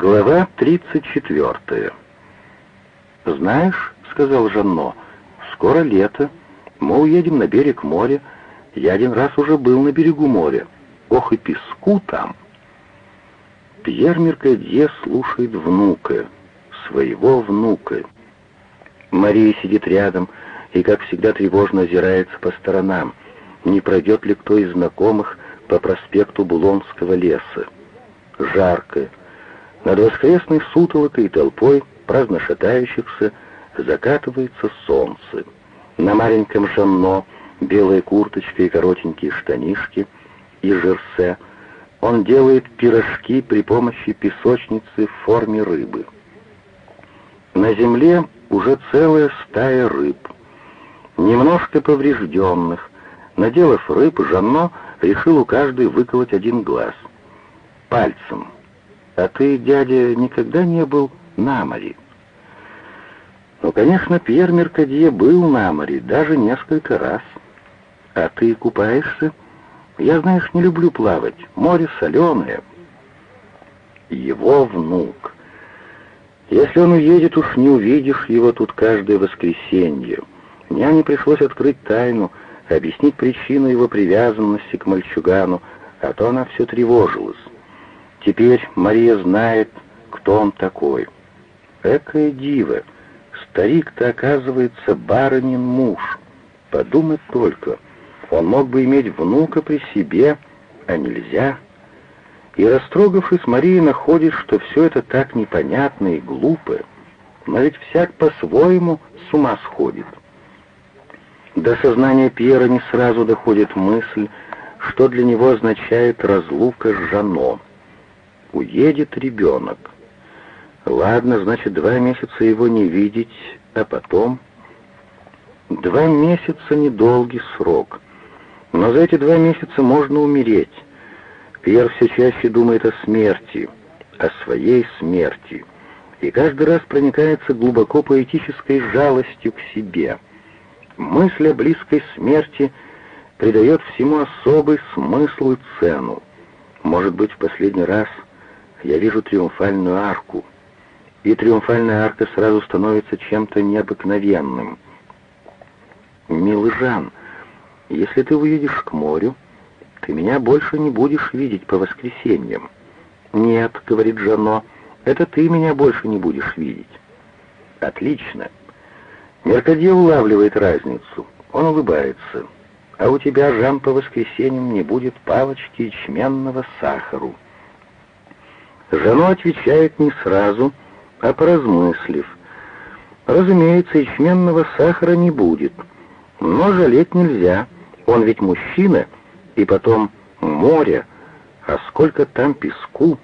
Глава 34. «Знаешь, — сказал Жанно, — скоро лето, мы уедем на берег моря. Я один раз уже был на берегу моря. Ох и песку там!» Пьер Меркадье слушает внука, своего внука. Мария сидит рядом и, как всегда, тревожно озирается по сторонам, не пройдет ли кто из знакомых по проспекту Булонского леса. Жарко, над воскресной сутолокой и толпой праздно шатающихся закатывается солнце. На маленьком Жанно белая курточка и коротенькие штанишки и жерсе. Он делает пирожки при помощи песочницы в форме рыбы. На земле уже целая стая рыб. Немножко поврежденных. Наделав рыб, Жанно решил у каждой выколоть один глаз. Пальцем. «А ты, дядя, никогда не был на море?» Ну, конечно, Пьер Меркадье был на море, даже несколько раз. «А ты купаешься?» «Я, знаешь, не люблю плавать. Море соленое». Его внук. Если он уедет, уж не увидишь его тут каждое воскресенье. Няне пришлось открыть тайну, объяснить причину его привязанности к мальчугану, а то она все тревожилась. Теперь Мария знает, кто он такой. Экая дива. Старик-то, оказывается, барынин муж. Подумать только, он мог бы иметь внука при себе, а нельзя. И растрогавшись, Мария находит, что все это так непонятно и глупо. Но ведь всяк по-своему с ума сходит. До сознания Пьера не сразу доходит мысль, что для него означает разлука с Жано уедет ребенок. Ладно, значит, два месяца его не видеть, а потом... Два месяца — недолгий срок. Но за эти два месяца можно умереть. Пьер все чаще думает о смерти, о своей смерти, и каждый раз проникается глубоко поэтической жалостью к себе. Мысль о близкой смерти придает всему особый смысл и цену. Может быть, в последний раз — я вижу триумфальную арку, и триумфальная арка сразу становится чем-то необыкновенным. Милый Жан, если ты уедешь к морю, ты меня больше не будешь видеть по воскресеньям. Нет, говорит Жано, это ты меня больше не будешь видеть. Отлично. Меркадье улавливает разницу. Он улыбается. А у тебя, Жан, по воскресеньям не будет палочки ячменного сахару. Жено отвечает не сразу, а поразмыслив. Разумеется, ячменного сахара не будет, но жалеть нельзя, он ведь мужчина, и потом море, а сколько там песку.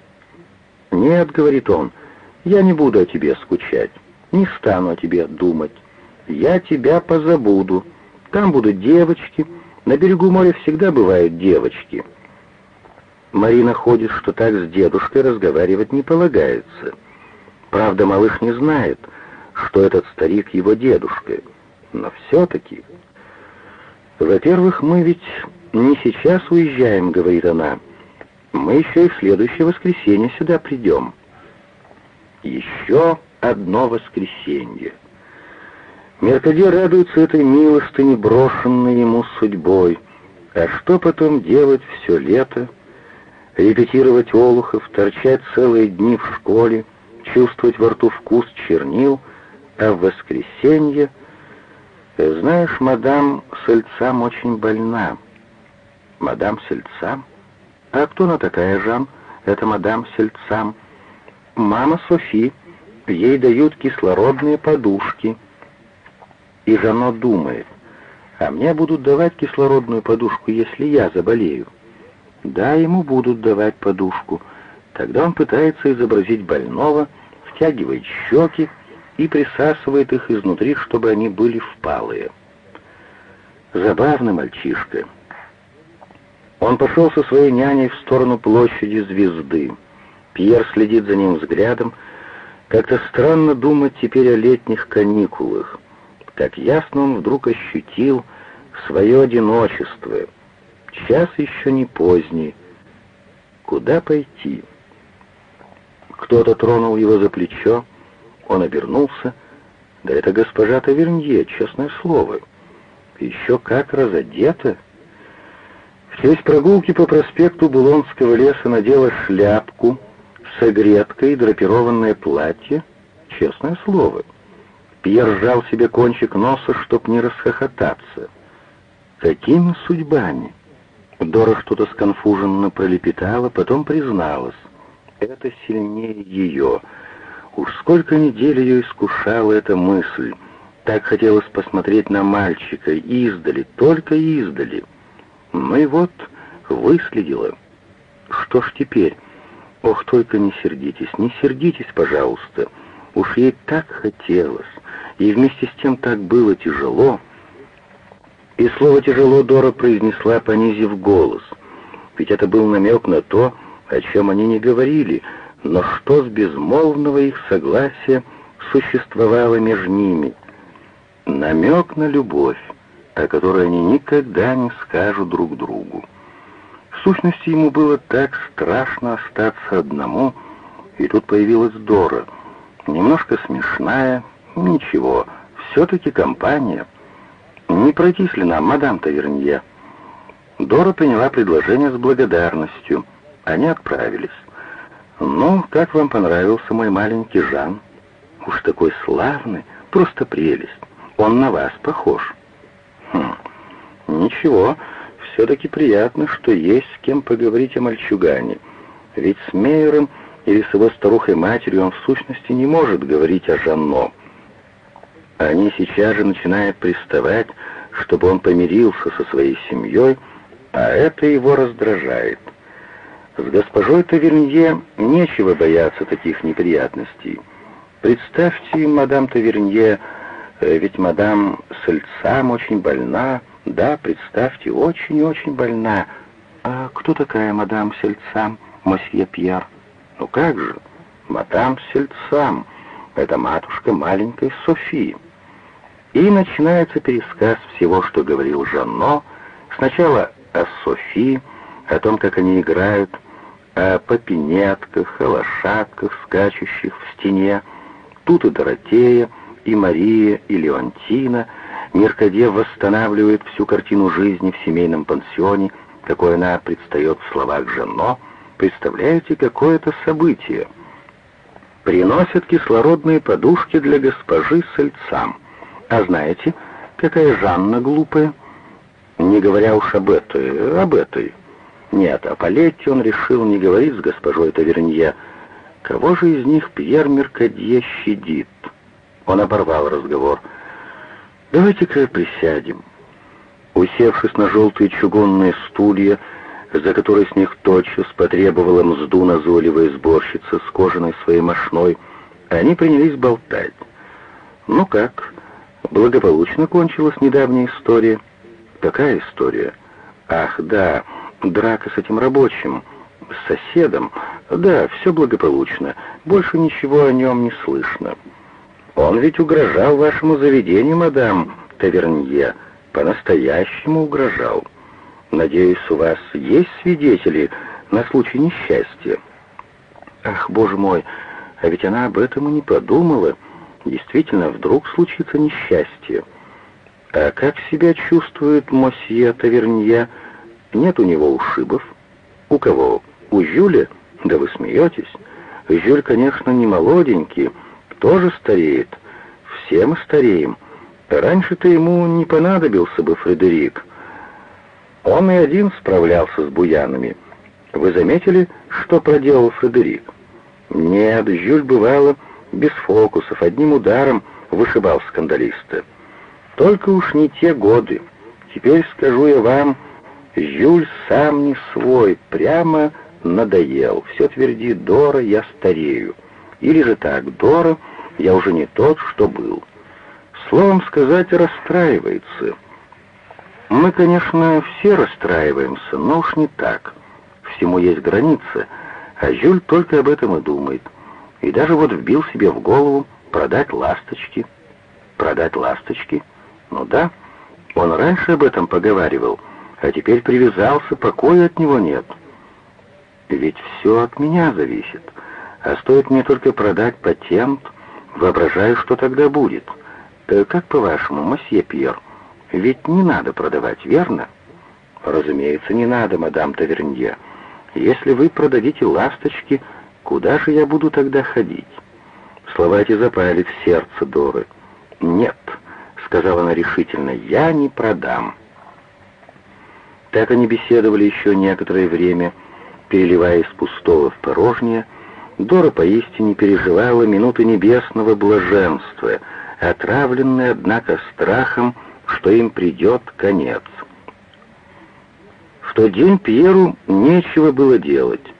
Нет, говорит он, я не буду о тебе скучать, не стану о тебе думать, я тебя позабуду, там будут девочки, на берегу моря всегда бывают девочки». Марина ходит, что так с дедушкой разговаривать не полагается. Правда, малыш не знает, что этот старик его дедушка. Но все-таки... «Во-первых, мы ведь не сейчас уезжаем», — говорит она. «Мы еще и в следующее воскресенье сюда придем». Еще одно воскресенье. Меркадье радуется этой милостыне, брошенной ему судьбой. А что потом делать все лето? Репетировать олухов, торчать целые дни в школе, чувствовать во рту вкус чернил, а в воскресенье... Знаешь, мадам Сельцам очень больна. Мадам Сельцам? А кто она такая, Жан? Это мадам Сельцам. Мама Софи. Ей дают кислородные подушки. И Жано думает, а мне будут давать кислородную подушку, если я заболею. Да, ему будут давать подушку. Тогда он пытается изобразить больного, втягивает щеки и присасывает их изнутри, чтобы они были впалые. Забавный мальчишка. Он пошел со своей няней в сторону площади звезды. Пьер следит за ним взглядом. Как-то странно думать теперь о летних каникулах. Как ясно он вдруг ощутил свое одиночество — Час еще не поздний. Куда пойти? Кто-то тронул его за плечо, он обернулся. Да это госпожа Тавернье, честное слово. Еще как разодета. В честь прогулки по проспекту Булонского леса надела шляпку с огреткой и драпированное платье, честное слово. Пьер сжал себе кончик носа, чтоб не расхохотаться. Какими судьбами? Дора что-то сконфуженно пролепетала, потом призналась. Это сильнее ее. Уж сколько недель ее искушала эта мысль. Так хотелось посмотреть на мальчика издали, только издали. Ну и вот, выследила. Что ж теперь? Ох, только не сердитесь, не сердитесь, пожалуйста. Уж ей так хотелось, и вместе с тем так было тяжело. И слово «тяжело» Дора произнесла, понизив голос. Ведь это был намек на то, о чем они не говорили, но что с безмолвного их согласия существовало между ними. Намек на любовь, о которой они никогда не скажут друг другу. В сущности, ему было так страшно остаться одному, и тут появилась Дора. Немножко смешная, ничего, все-таки компания. Не пройтись ли нам, мадам Тавернье? Дора приняла предложение с благодарностью. Они отправились. «Ну, как вам понравился мой маленький Жан? Уж такой славный, просто прелесть. Он на вас похож». «Хм, ничего, все-таки приятно, что есть с кем поговорить о мальчугане. Ведь с Мейером или с его старухой-матерью он в сущности не может говорить о Жанно. Они сейчас же начинают приставать, чтобы он помирился со своей семьей, а это его раздражает. С госпожой Тавернье нечего бояться таких неприятностей. Представьте, мадам Тавернье, э, ведь мадам Сальцам очень больна, да, представьте, очень-очень больна. А кто такая мадам Сельцам, мосье Пьер? Ну как же, мадам Сельцам, это матушка маленькой Софии. И начинается пересказ всего, что говорил Жанно, сначала о Софии, о том, как они играют, о попинетках, о лошадках, скачущих в стене. Тут и Доротея, и Мария, и Леонтина. Меркадев восстанавливает всю картину жизни в семейном пансионе, какой она предстает в словах Жено. Представляете, какое это событие? Приносят кислородные подушки для госпожи Сальцам. А знаете, какая Жанна глупая? Не говоря уж об этой, об этой. Нет, о Палетте он решил не говорить с госпожой Тавернье. Кого же из них Пьер Меркадье щадит? Он оборвал разговор. «Давайте-ка присядем». Усевшись на желтые чугунные стулья, за которые с них тотчас потребовала мзду назойливая сборщица с кожаной своей мошной, они принялись болтать. «Ну как, благополучно кончилась недавняя история?» «Какая история?» «Ах, да, Драка с этим рабочим, с соседом. Да, все благополучно. Больше ничего о нем не слышно. Он ведь угрожал вашему заведению, мадам Тавернье. По-настоящему угрожал. Надеюсь, у вас есть свидетели на случай несчастья? Ах, боже мой, а ведь она об этом и не подумала. Действительно, вдруг случится несчастье. А как себя чувствует мосье Тавернье? Нет у него ушибов. У кого? У Жюля? Да вы смеетесь. Жюль, конечно, не молоденький, тоже стареет. Все мы стареем. Раньше-то ему не понадобился бы Фредерик. Он и один справлялся с буянами. Вы заметили, что проделал Фредерик? Нет, Жюль бывало без фокусов, одним ударом вышибал скандалиста. Только уж не те годы. Теперь скажу я вам, Жюль сам не свой, прямо надоел. Все твердит Дора, я старею. Или же так, Дора, я уже не тот, что был. Словом сказать, расстраивается. Мы, конечно, все расстраиваемся, но уж не так. Всему есть граница, а Жюль только об этом и думает. И даже вот вбил себе в голову продать ласточки. Продать ласточки? Ну да, он раньше об этом поговаривал, — а теперь привязался, покоя от него нет. Ведь все от меня зависит. А стоит мне только продать патент, воображаю, что тогда будет. Э, как по-вашему, мосье Пьер, ведь не надо продавать, верно? Разумеется, не надо, мадам Тавернье. Если вы продадите ласточки, куда же я буду тогда ходить? Слова эти запали в сердце Доры. «Нет», — сказала она решительно, — «я не продам». Так они беседовали еще некоторое время, переливая из пустого в порожнее. Дора поистине переживала минуты небесного блаженства, отравленная, однако, страхом, что им придет конец. В тот день Пьеру нечего было делать.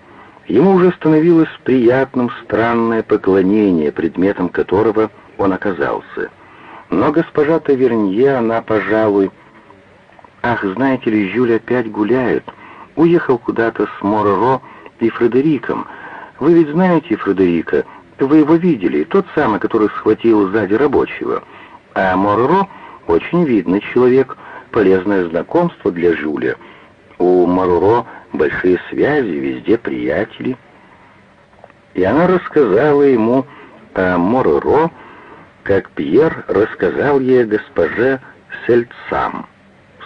Ему уже становилось приятным странное поклонение, предметом которого он оказался. Но госпожа Тавернье, она, пожалуй... Ах, знаете ли, Жюль опять гуляет. Уехал куда-то с Мороро и Фредериком. Вы ведь знаете Фредерика, вы его видели, тот самый, который схватил сзади рабочего. А Мороро очень видный человек, полезное знакомство для Жюля. У Мороро большие связи, везде приятели. И она рассказала ему о Мороро, как Пьер рассказал ей госпоже Сельцам.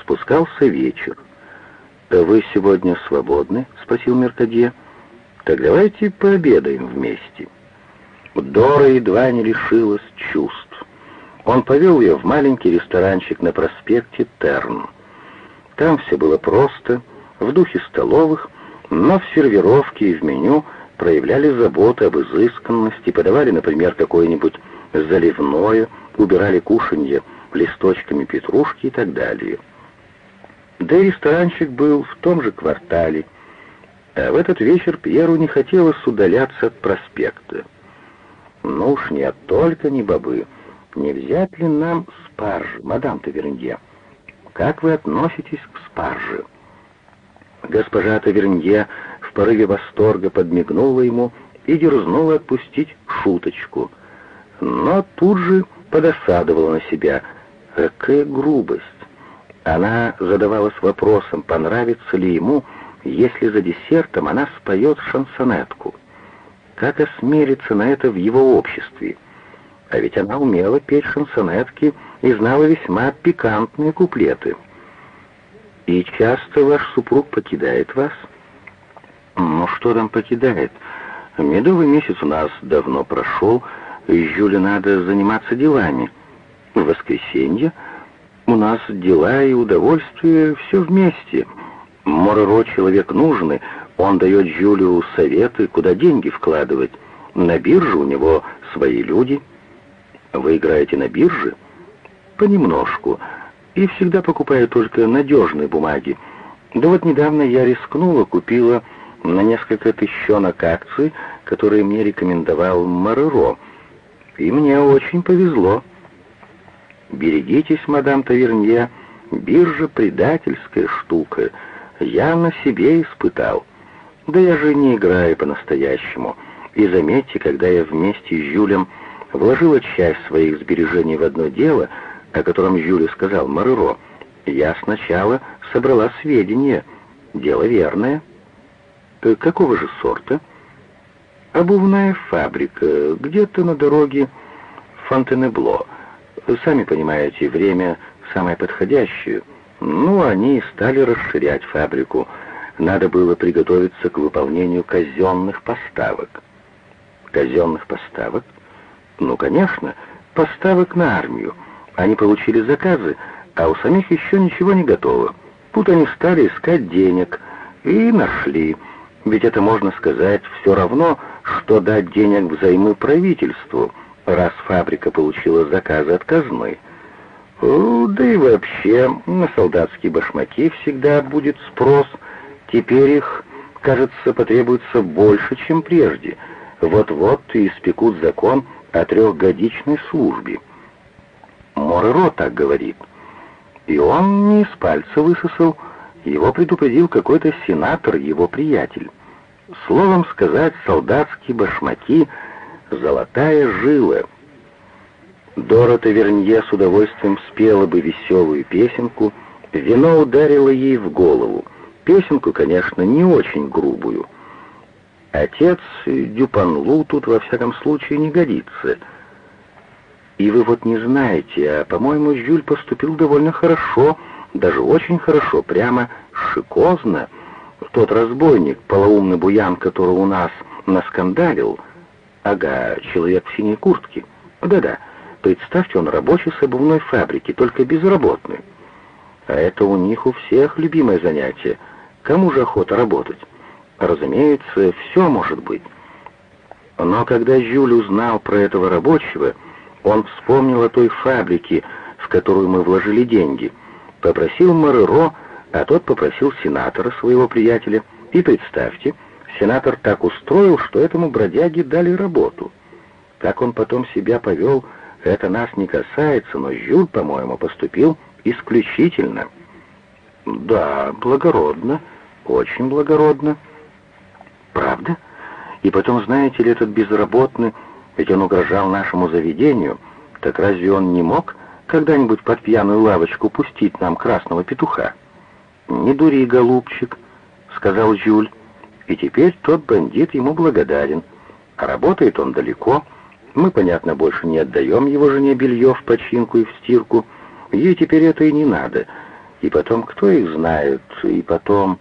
Спускался вечер. «Вы сегодня свободны?» — спросил Меркадье. «Так давайте пообедаем вместе». Дора едва не лишилась чувств. Он повел ее в маленький ресторанчик на проспекте Терн. Там все было просто, в духе столовых, но в сервировке и в меню проявляли заботу об изысканности, подавали, например, какое-нибудь заливное, убирали кушанье листочками петрушки и так далее. Да и ресторанчик был в том же квартале, а в этот вечер Пьеру не хотелось удаляться от проспекта. «Ну уж нет, только не бобы. Не взять ли нам спаржи, мадам Тавернье? Как вы относитесь к спарже?» Госпожа Тавернье в порыве восторга подмигнула ему и дерзнула отпустить шуточку. Но тут же подосадовала на себя. Какая грубость! Она задавалась вопросом, понравится ли ему, если за десертом она споет шансонетку. Как осмелиться на это в его обществе? А ведь она умела петь шансонетки и знала весьма пикантные куплеты. «И часто ваш супруг покидает вас?» «Ну, что там покидает? Медовый месяц у нас давно прошел, Жюле надо заниматься делами. В воскресенье у нас дела и удовольствие все вместе. Мороро человек нужный, он дает Жюлю советы, куда деньги вкладывать. На бирже у него свои люди. Вы играете на бирже? Понемножку и всегда покупаю только надежные бумаги. Да вот недавно я рискнула, купила на несколько тысячонок акций, которые мне рекомендовал Мареро. И мне очень повезло. Берегитесь, мадам Тавернье, биржа предательская штука. Я на себе испытал. Да я же не играю по-настоящему. И заметьте, когда я вместе с Жюлем вложила часть своих сбережений в одно дело — о котором Юля сказал Мареро, я сначала собрала сведения. Дело верное. Э, какого же сорта? Обувная фабрика, где-то на дороге Фонтенебло. Сами понимаете, время самое подходящее. Ну, они стали расширять фабрику. Надо было приготовиться к выполнению казенных поставок. Казенных поставок? Ну, конечно, поставок на армию. Они получили заказы, а у самих еще ничего не готово. Тут они стали искать денег и нашли. Ведь это, можно сказать, все равно, что дать денег взаймы правительству, раз фабрика получила заказы от казны. Да и вообще, на солдатские башмаки всегда будет спрос. Теперь их, кажется, потребуется больше, чем прежде. Вот-вот и испекут закон о трехгодичной службе. Мореро так говорит. И он не из пальца высосал, его предупредил какой-то сенатор, его приятель. Словом сказать, солдатские башмаки — золотая жила. Дорота Вернье с удовольствием спела бы веселую песенку, вино ударило ей в голову. Песенку, конечно, не очень грубую. Отец Дюпанлу тут во всяком случае не годится. И вы вот не знаете, а, по-моему, Жюль поступил довольно хорошо, даже очень хорошо, прямо шикозно. Тот разбойник, полоумный буян, который у нас наскандалил, ага, человек в синей куртке, да-да, представьте, он рабочий с обувной фабрики, только безработный. А это у них у всех любимое занятие. Кому же охота работать? Разумеется, все может быть. Но когда Жюль узнал про этого рабочего, он вспомнил о той фабрике, в которую мы вложили деньги, попросил Мареро, а тот попросил сенатора, своего приятеля, и представьте, сенатор так устроил, что этому бродяге дали работу. Как он потом себя повел, это нас не касается, но Жюль, по-моему, поступил исключительно. Да, благородно, очень благородно. Правда? И потом, знаете ли, этот безработный, ведь он угрожал нашему заведению, так разве он не мог когда-нибудь под пьяную лавочку пустить нам красного петуха? «Не дури, голубчик», — сказал Жюль, и теперь тот бандит ему благодарен. А работает он далеко. Мы, понятно, больше не отдаем его жене белье в починку и в стирку. Ей теперь это и не надо. И потом, кто их знает, и потом...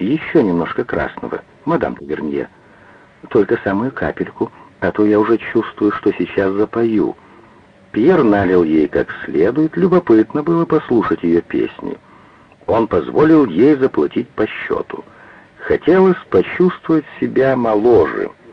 Еще немножко красного, мадам Тавернье. Только самую капельку, а то я уже чувствую, что сейчас запою. Пьер налил ей как следует, любопытно было послушать ее песни. Он позволил ей заплатить по счету. Хотелось почувствовать себя моложе —